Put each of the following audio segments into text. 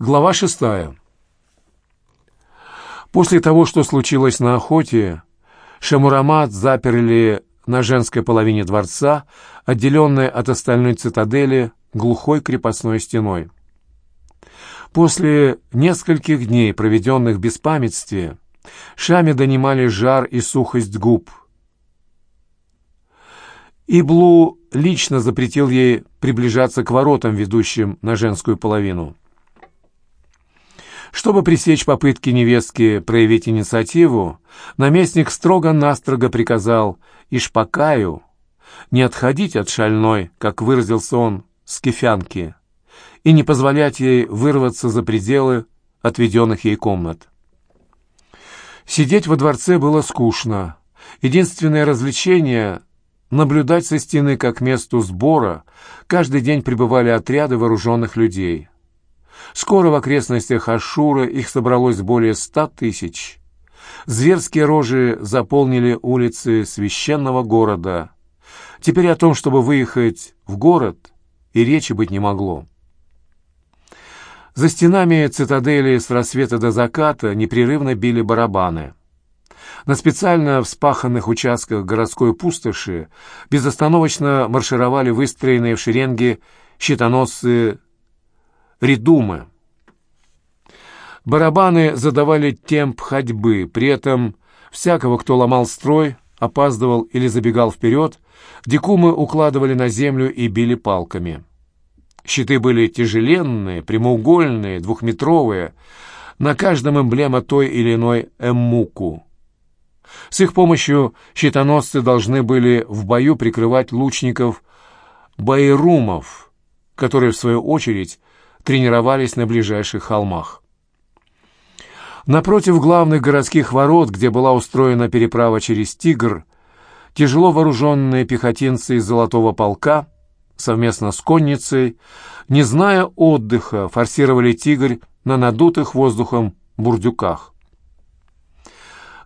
Глава шестая. После того, что случилось на охоте, Шамурамат заперли на женской половине дворца, отделенной от остальной цитадели глухой крепостной стеной. После нескольких дней, проведенных в беспамятстве, Шаме донимали жар и сухость губ. Иблу лично запретил ей приближаться к воротам, ведущим на женскую половину. Чтобы пресечь попытки невестки проявить инициативу, наместник строго-настрого приказал Ишпакаю не отходить от шальной, как выразился он, скифянки, и не позволять ей вырваться за пределы отведенных ей комнат. Сидеть во дворце было скучно. Единственное развлечение — наблюдать со стены, как месту сбора, каждый день прибывали отряды вооруженных людей. Скоро в окрестностях Ашура их собралось более ста тысяч. Зверские рожи заполнили улицы священного города. Теперь о том, чтобы выехать в город, и речи быть не могло. За стенами цитадели с рассвета до заката непрерывно били барабаны. На специально вспаханных участках городской пустоши безостановочно маршировали выстроенные в шеренге щитоносцы редумы. Барабаны задавали темп ходьбы, при этом всякого, кто ломал строй, опаздывал или забегал вперед, дикумы укладывали на землю и били палками. Щиты были тяжеленные, прямоугольные, двухметровые, на каждом эмблема той или иной эммуку. С их помощью щитоносцы должны были в бою прикрывать лучников байрумов, которые, в свою очередь, тренировались на ближайших холмах. Напротив главных городских ворот, где была устроена переправа через Тигр, тяжело вооруженные пехотинцы из Золотого полка совместно с конницей, не зная отдыха, форсировали Тигр на надутых воздухом бурдюках.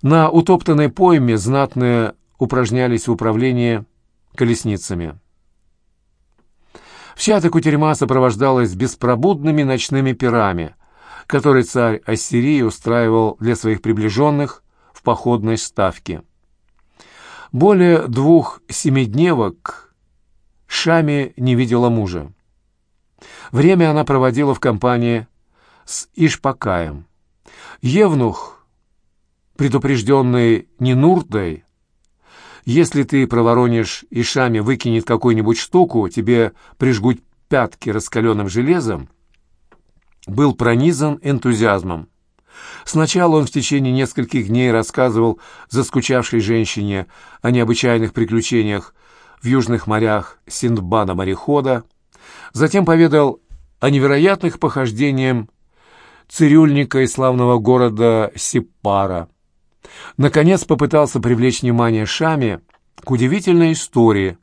На утоптанной пойме знатные упражнялись в управлении колесницами. Вся эта кутерьма сопровождалась беспробудными ночными пирами, которые царь Ассирии устраивал для своих приближенных в походной ставке. Более двух семидневок Шами не видела мужа. Время она проводила в компании с Ишпакаем. Евнух, предупрежденный Нинурдой, если ты проворонишь и шами выкинет какую-нибудь штуку, тебе прижгут пятки раскаленным железом, был пронизан энтузиазмом. Сначала он в течение нескольких дней рассказывал заскучавшей женщине о необычайных приключениях в южных морях Синдбада-морехода, затем поведал о невероятных похождениях цирюльника из славного города Сипара – наконец попытался привлечь внимание Шами к удивительной истории,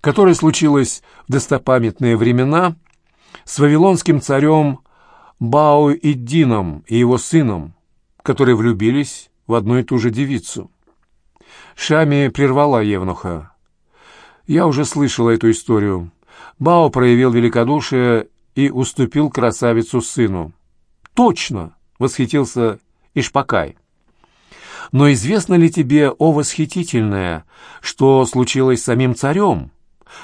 которая случилась в достопамятные времена с вавилонским царем Бао-Иддином и его сыном, которые влюбились в одну и ту же девицу. Шами прервала Евнуха. «Я уже слышала эту историю. Бао проявил великодушие и уступил красавицу сыну». «Точно!» — восхитился Ишпакай. Но известно ли тебе, о восхитительное, что случилось с самим царем,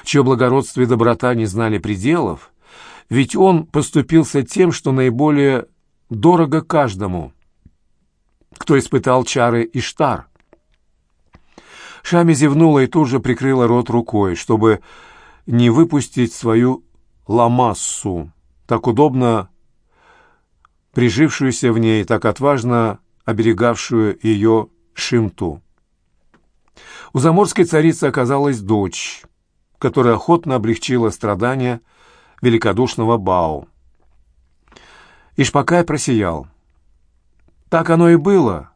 чье благородство и доброта не знали пределов, ведь он поступился тем, что наиболее дорого каждому, кто испытал чары Иштар. Шами зевнула и тут же прикрыла рот рукой, чтобы не выпустить свою ламассу, так удобно прижившуюся в ней, так отважно оберегавшую ее Шимту. У заморской царицы оказалась дочь, которая охотно облегчила страдания великодушного Бао. Ишпакай просиял. «Так оно и было.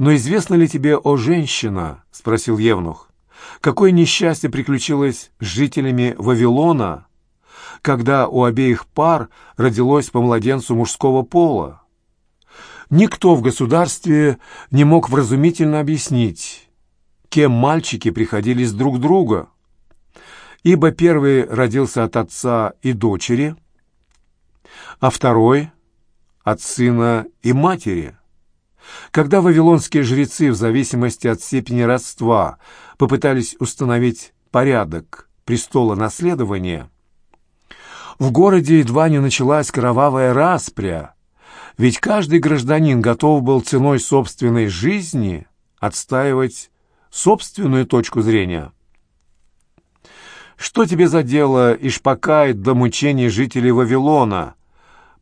Но известно ли тебе, о женщина?» — спросил Евнух. «Какое несчастье приключилось с жителями Вавилона, когда у обеих пар родилось по младенцу мужского пола?» Никто в государстве не мог вразумительно объяснить, кем мальчики приходились друг друга, ибо первый родился от отца и дочери, а второй от сына и матери. Когда вавилонские жрецы, в зависимости от степени родства, попытались установить порядок престола наследования, в городе едва не началась кровавая распря, ведь каждый гражданин готов был ценой собственной жизни отстаивать собственную точку зрения. Что тебе за дело Ишпакает до мучений жителей Вавилона,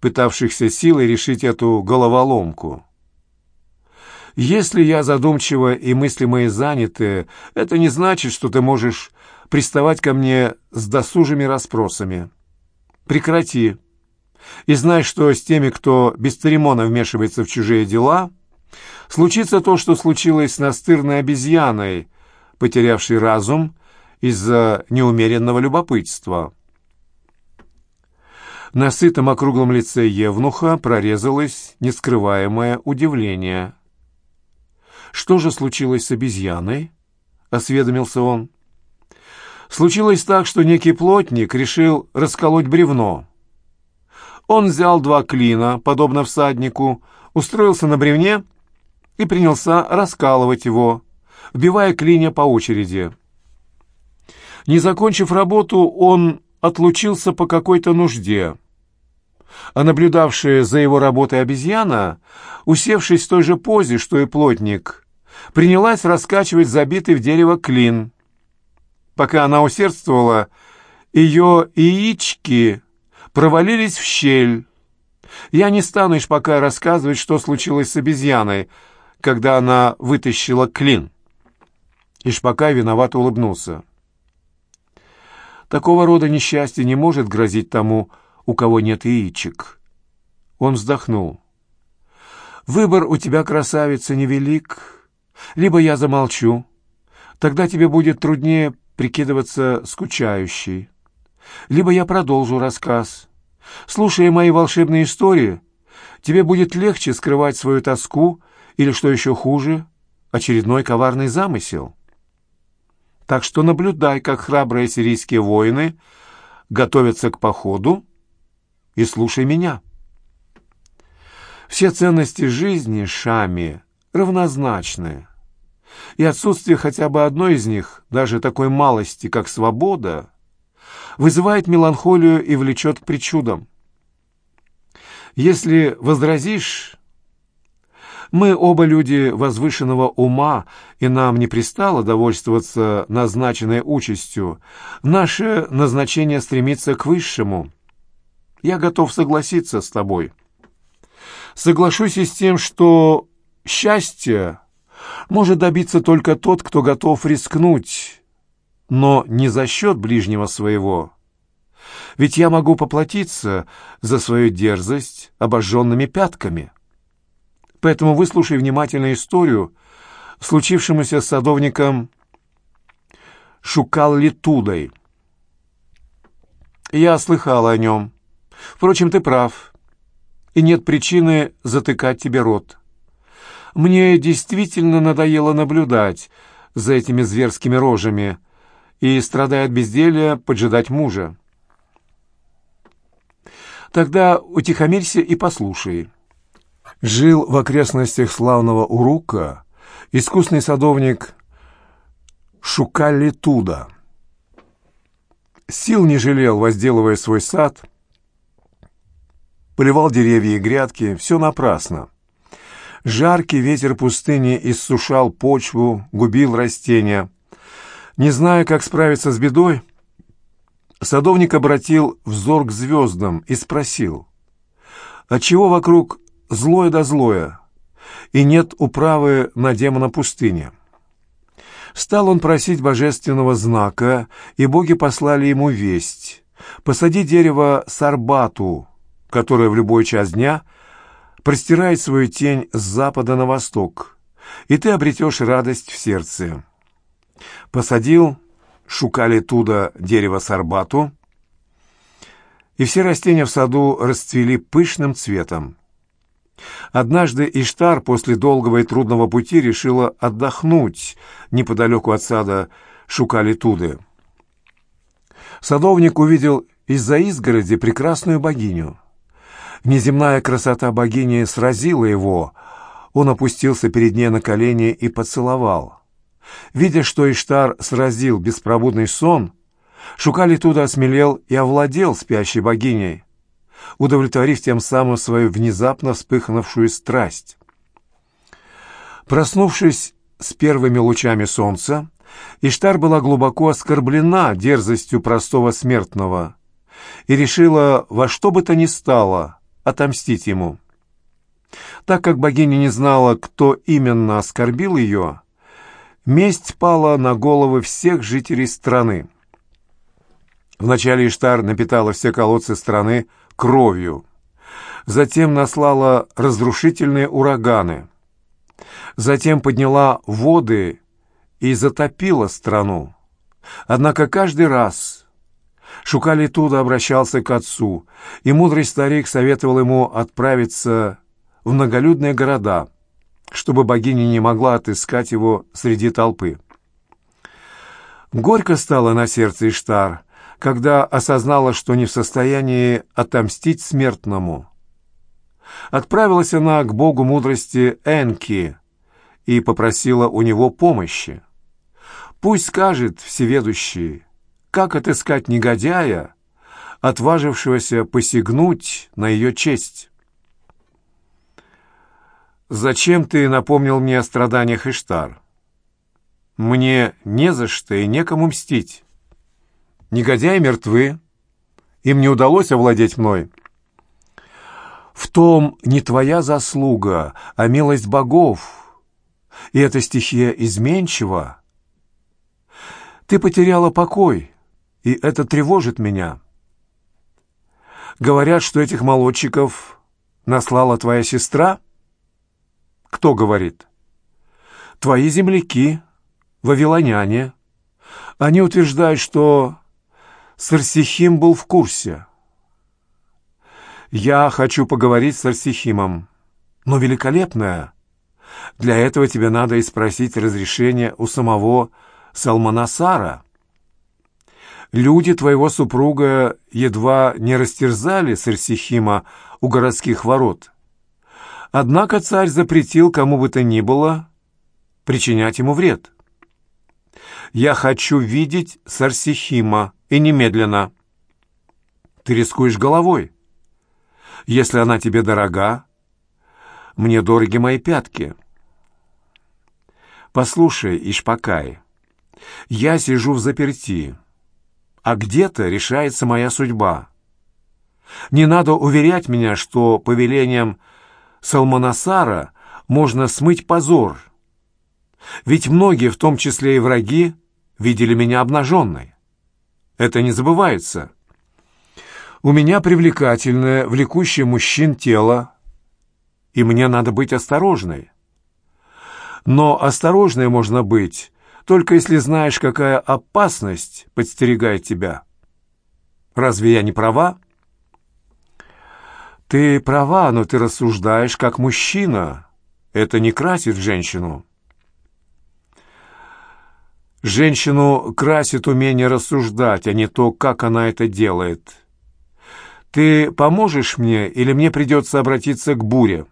пытавшихся силой решить эту головоломку? Если я задумчиво и мысли мои заняты, это не значит, что ты можешь приставать ко мне с досужими расспросами. Прекрати. И знай, что с теми, кто бесцеремонно вмешивается в чужие дела, случится то, что случилось с настырной обезьяной, потерявшей разум из-за неумеренного любопытства. На сытом округлом лице Евнуха прорезалось нескрываемое удивление. «Что же случилось с обезьяной?» — осведомился он. Случилось так, что некий плотник решил расколоть бревно. Он взял два клина, подобно всаднику, устроился на бревне и принялся раскалывать его, вбивая клинья по очереди. Не закончив работу, он отлучился по какой-то нужде. А наблюдавшая за его работой обезьяна, усевшись в той же позе, что и плотник, принялась раскачивать забитый в дерево клин. Пока она усердствовала, ее яички провалились в щель. Я не стану лишь пока рассказывать, что случилось с обезьяной, когда она вытащила клин. Ишпака виновато улыбнулся. Такого рода несчастье не может грозить тому, у кого нет яичек. Он вздохнул. «Выбор у тебя, красавица, невелик. Либо я замолчу. Тогда тебе будет труднее прикидываться скучающей. Либо я продолжу рассказ. Слушая мои волшебные истории, тебе будет легче скрывать свою тоску или, что еще хуже, очередной коварный замысел. Так что наблюдай, как храбрые сирийские воины готовятся к походу, и слушай меня. Все ценности жизни Шами равнозначны и отсутствие хотя бы одной из них, даже такой малости, как свобода, вызывает меланхолию и влечет к причудам. Если возразишь, мы оба люди возвышенного ума, и нам не пристало довольствоваться назначенной участью, наше назначение стремится к высшему. Я готов согласиться с тобой. Соглашусь и с тем, что счастье может добиться только тот, кто готов рискнуть, но не за счет ближнего своего. Ведь я могу поплатиться за свою дерзость обожженными пятками. Поэтому выслушай внимательно историю, случившемуся с садовником Шукаллитудой. Я слыхал о нем. Впрочем, ты прав, и нет причины затыкать тебе рот. Мне действительно надоело наблюдать за этими зверскими рожами и, страдая от безделья, поджидать мужа. Тогда утихомирься и послушай. Жил в окрестностях славного Урука искусный садовник Шукалли Туда. Сил не жалел, возделывая свой сад, поливал деревья и грядки, все напрасно. Жаркий ветер пустыни иссушал почву, губил растения. Не зная, как справиться с бедой, садовник обратил взор к звездам и спросил, «Отчего вокруг злое да злое, и нет управы на демона пустыни?» Стал он просить божественного знака, и боги послали ему весть. «Посади дерево сарбату, которое в любой час дня — простирает свою тень с запада на восток, и ты обретешь радость в сердце. Посадил, шукали туда дерево сарбату, и все растения в саду расцвели пышным цветом. Однажды Иштар после долгого и трудного пути решила отдохнуть неподалеку от сада Шукали-Туды. Садовник увидел из-за изгороди прекрасную богиню — Неземная красота богини сразила его. Он опустился перед ней на колени и поцеловал. Видя, что Иштар сразил беспробудный сон, Шукали туда осмелел и овладел спящей богиней, удовлетворив тем самым свою внезапно вспыхнувшую страсть. Проснувшись с первыми лучами солнца, Иштар была глубоко оскорблена дерзостью простого смертного и решила во что бы то ни стало отомстить ему. Так как богиня не знала, кто именно оскорбил ее, месть пала на головы всех жителей страны. Вначале Иштар напитала все колодцы страны кровью, затем наслала разрушительные ураганы, затем подняла воды и затопила страну. Однако каждый раз Шукали туда обращался к отцу, и мудрый старик советовал ему отправиться в многолюдные города, чтобы богиня не могла отыскать его среди толпы. Горько стало на сердце Иштар, когда осознала, что не в состоянии отомстить смертному. Отправилась она к богу мудрости Энки и попросила у него помощи. Пусть скажет всеведущий, как отыскать негодяя, отважившегося посягнуть на ее честь. «Зачем ты напомнил мне о страданиях Иштар? Мне не за что и некому мстить». Негодяи мертвы. Им не удалось овладеть мной. В том не твоя заслуга, а милость богов. И эта стихия изменчива. Ты потеряла покой, и это тревожит меня. Говорят, что этих молодчиков наслала твоя сестра? Кто говорит? Твои земляки, вавилоняне. Они утверждают, что Сарсихим был в курсе. «Я хочу поговорить с Сарсихимом. Но великолепная. Для этого тебе надо и спросить разрешение у самого Салманасара. Люди твоего супруга едва не растерзали Сарсихима у городских ворот. Однако царь запретил кому бы то ни было причинять ему вред. Я хочу видеть Сарсихима, и немедленно. Ты рискуешь головой. Если она тебе дорога, мне дороги мои пятки. Послушай, Ишпакай, я сижу в заперти, а где-то решается моя судьба. Не надо уверять меня, что повелением Салманасара можно смыть позор. Ведь многие, в том числе и враги, видели меня обнаженной. Это не забывается. У меня привлекательное, влекущее мужчин тело, и мне надо быть осторожной. Но осторожной можно быть, только если знаешь, какая опасность подстерегает тебя. Разве я не права? Ты права, но ты рассуждаешь как мужчина. Это не красит женщину. Женщину красит умение рассуждать, а не то, как она это делает. Ты поможешь мне или мне придется обратиться к Буре?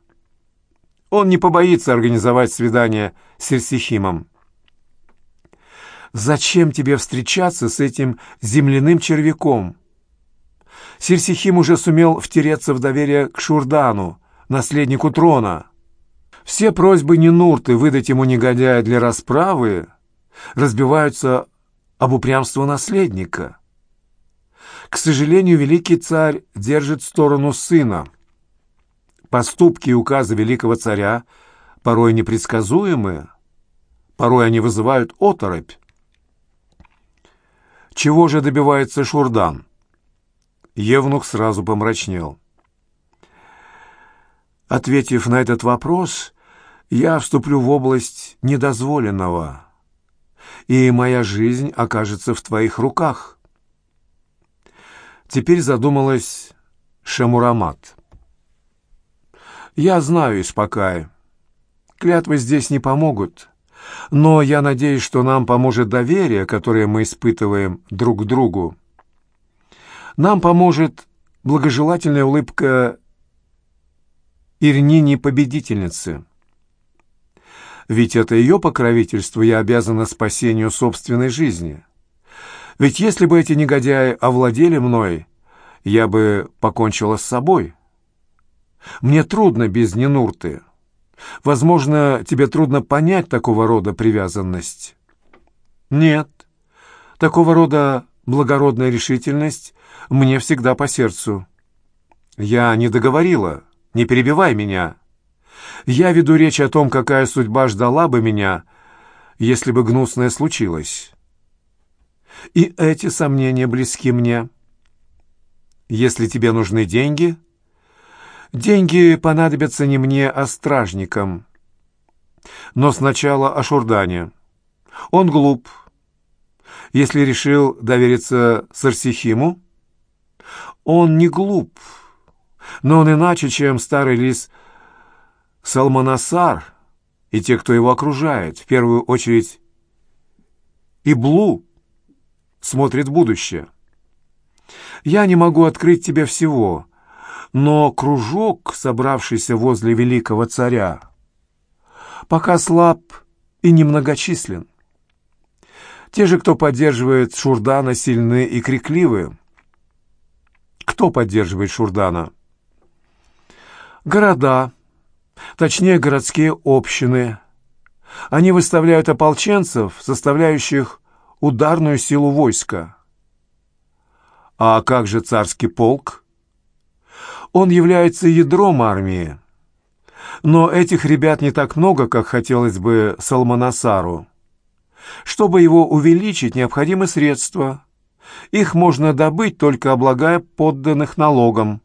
Он не побоится организовать свидание с Серсихимом. Зачем тебе встречаться с этим земляным червяком? Серсихим уже сумел втереться в доверие к Шурдану, наследнику трона. Все просьбы Нинурты выдать ему негодяя для расправы разбиваются об упрямство наследника. К сожалению, великий царь держит сторону сына. Поступки и указы великого царя порой непредсказуемы, порой они вызывают оторопь. Чего же добивается Шурдан? Евнух сразу помрачнел. Ответив на этот вопрос, я вступлю в область недозволенного и моя жизнь окажется в твоих руках. Теперь задумалась Шамурамат. Я знаю, Испакай, клятвы здесь не помогут, но я надеюсь, что нам поможет доверие, которое мы испытываем друг к другу. Нам поможет благожелательная улыбка Ирнине-победительницы. Ведь это ее покровительство я обязана спасению собственной жизни. Ведь если бы эти негодяи овладели мной, я бы покончила с собой. Мне трудно без Нинурты. Возможно, тебе трудно понять такого рода привязанность. Нет, такого рода благородная решительность мне всегда по сердцу. Я не договорила, не перебивай меня. Я веду речь о том, какая судьба ждала бы меня, если бы гнусное случилось. И эти сомнения близки мне. Если тебе нужны деньги, деньги понадобятся не мне, а стражникам. Но сначала о Шурдане. Он глуп. Если решил довериться Сарсихиму, он не глуп, но он иначе, чем старый лис Салманасар и те, кто его окружает, в первую очередь Иблу, смотрит в будущее. Я не могу открыть тебе всего, но кружок, собравшийся возле великого царя, пока слаб и немногочислен. Те же, кто поддерживает Шурдана, сильны и крикливы. Кто поддерживает Шурдана? Города, точнее городские общины. Они выставляют ополченцев, составляющих ударную силу войска. А как же царский полк? Он является ядром армии. Но этих ребят не так много, как хотелось бы Салманасару. Чтобы его увеличить, необходимы средства. Их можно добыть, только облагая подданных налогом.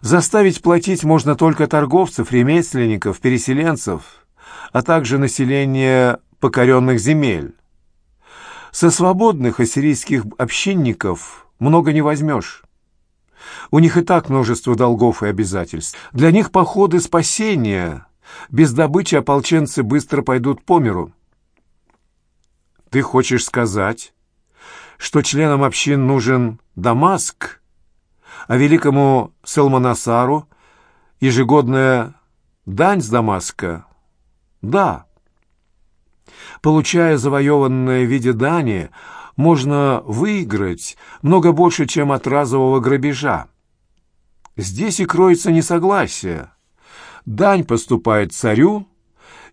Заставить платить можно только торговцев, ремесленников, переселенцев, а также население покоренных земель. Со свободных ассирийских общинников много не возьмешь. У них и так множество долгов и обязательств. Для них походы спасения. Без добычи ополченцы быстро пойдут по миру. Ты хочешь сказать, что членам общин нужен Дамаск, а великому Салманасару ежегодная дань с Дамаска? Да. Получая завоеванное в виде дани, можно выиграть много больше, чем от разового грабежа. Здесь и кроется несогласие. Дань поступает царю,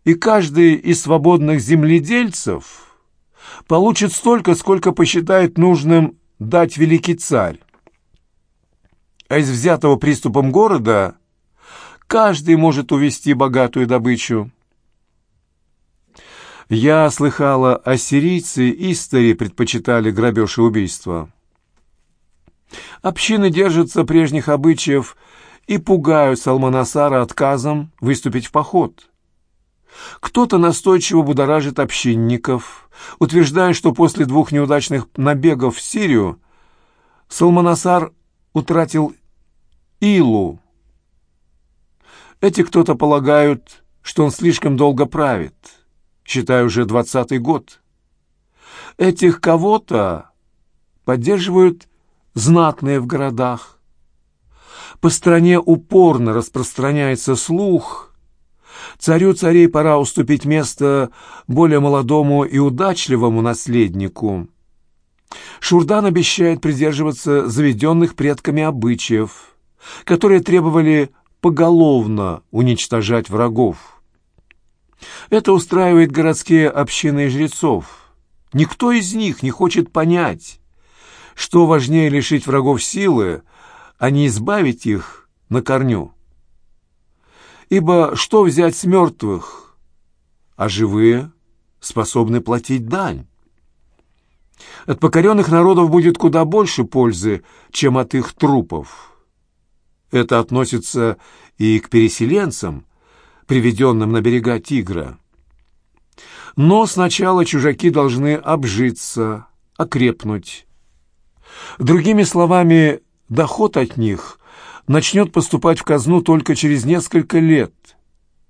и каждый из свободных земледельцев – получит столько, сколько посчитает нужным дать великий царь. А из взятого приступом города каждый может увести богатую добычу. Я слыхала, ассирийцы истори предпочитали грабеж и убийство. Общины держатся прежних обычаев и пугают Салманасара отказом выступить в поход. Кто-то настойчиво будоражит общинников, утверждая, что после двух неудачных набегов в Сирию Салманасар утратил Илу. Эти кто-то полагают, что он слишком долго правит, считая уже двадцатый год. Этих кого-то поддерживают знатные в городах. По стране упорно распространяется слух – Царю царей пора уступить место более молодому и удачливому наследнику. Шурдан обещает придерживаться заведенных предками обычаев, которые требовали поголовно уничтожать врагов. Это устраивает городские общины и жрецов. Никто из них не хочет понять, что важнее лишить врагов силы, а не избавить их на корню. Ибо что взять с мертвых? А живые способны платить дань. От покоренных народов будет куда больше пользы, чем от их трупов. Это относится и к переселенцам, приведенным на берега Тигра. Но сначала чужаки должны обжиться, окрепнуть. Другими словами, доход от них начнет поступать в казну только через несколько лет,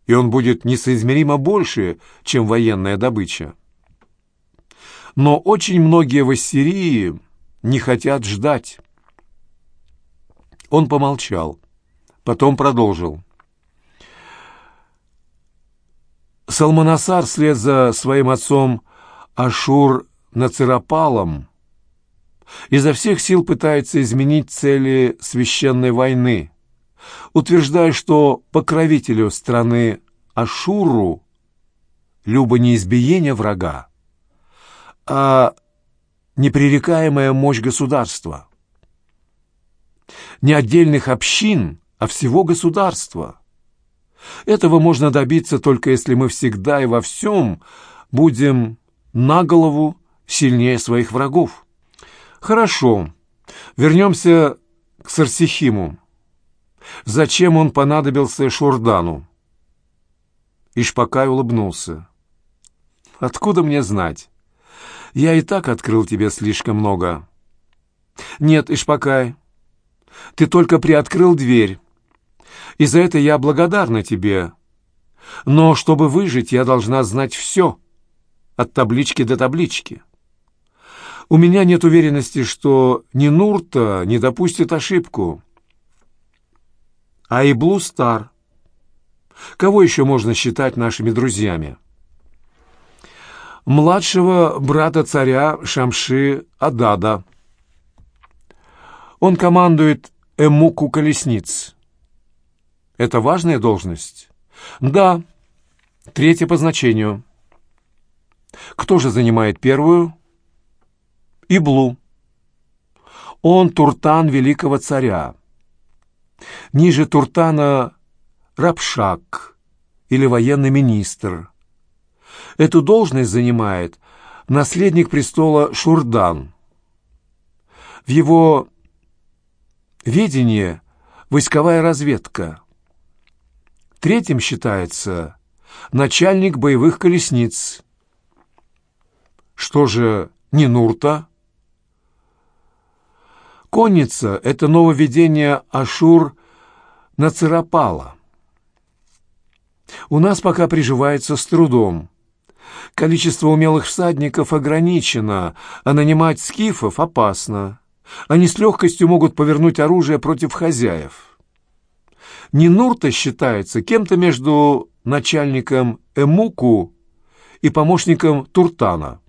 и он будет несоизмеримо больше, чем военная добыча. Но очень многие в Ассирии не хотят ждать. Он помолчал, Потом продолжил. Салманасар вслед за своим отцом Ашур Нацирапалом изо всех сил пытается изменить цели священной войны, утверждая, что покровителю страны Ашуру любо не избиение врага, а непререкаемая мощь государства. Не отдельных общин, а всего государства. Этого можно добиться только если мы всегда и во всем будем на голову сильнее своих врагов. Хорошо, вернемся к Сарсихиму. Зачем он понадобился Шурдану? Ишпакай улыбнулся. «Откуда мне знать? Я и так открыл тебе слишком много». «Нет, Ишпакай, ты только приоткрыл дверь, и за это я благодарна тебе. Но чтобы выжить, я должна знать все, от таблички до таблички. У меня нет уверенности, что ни Нурта не допустит ошибку. А и Блу Стар. Кого еще можно считать нашими друзьями? Младшего брата царя Шамши Адада. Он командует Эмуку колесниц. Это важная должность? Да. Третья по значению. Кто же занимает первую? Иблу. Он Туртан великого царя. Ниже Туртана Рапшак или военный министр. Эту должность занимает наследник престола Шурдан. В его ведении войсковая разведка. Третьим считается начальник боевых колесниц. Что же не Нурта? Конница — это нововведение Ашур Нацерапала. У нас пока приживается с трудом. Количество умелых всадников ограничено, а нанимать скифов опасно. Они с легкостью могут повернуть оружие против хозяев. Нинурта считается кем-то между начальником Эмуку и помощником Туртана.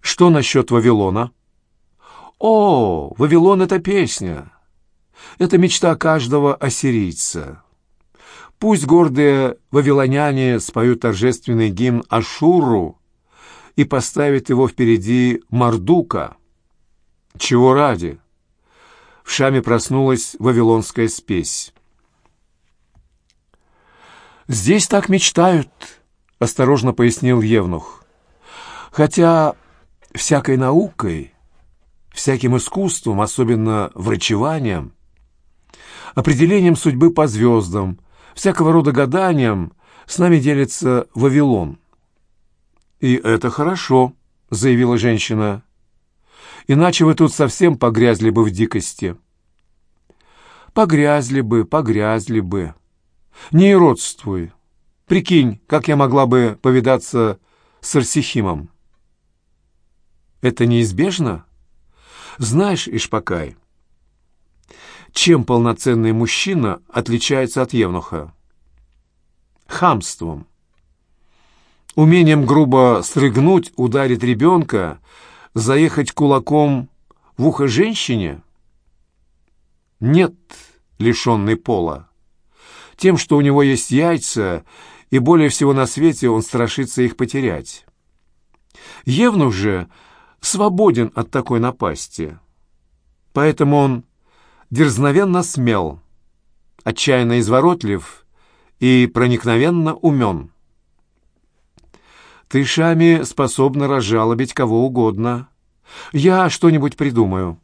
Что насчет Вавилона? О, Вавилон — это песня. Это мечта каждого ассирийца. Пусть гордые вавилоняне споют торжественный гимн Ашуру и поставят его впереди Мардука. Чего ради? В Шаме проснулась вавилонская спесь. «Здесь так мечтают», — осторожно пояснил Евнух. «Хотя всякой наукой всяким искусством, особенно врачеванием, определением судьбы по звездам, всякого рода гаданием с нами делится Вавилон. «И это хорошо», — заявила женщина. «Иначе вы тут совсем погрязли бы в дикости». «Погрязли бы, погрязли бы. Не иродствуй. Прикинь, как я могла бы повидаться с Арсихимом». «Это неизбежно?» Знаешь, Ишпакай, чем полноценный мужчина отличается от евнуха? Хамством. Умением грубо срыгнуть, ударить ребенка, заехать кулаком в ухо женщине? Нет, лишенный пола. Тем, что у него есть яйца, и более всего на свете он страшится их потерять. Евнух же — свободен от такой напасти. Поэтому он дерзновенно смел, отчаянно изворотлив и проникновенно умен. Ты, Шами, способна разжалобить кого угодно. Я что-нибудь придумаю.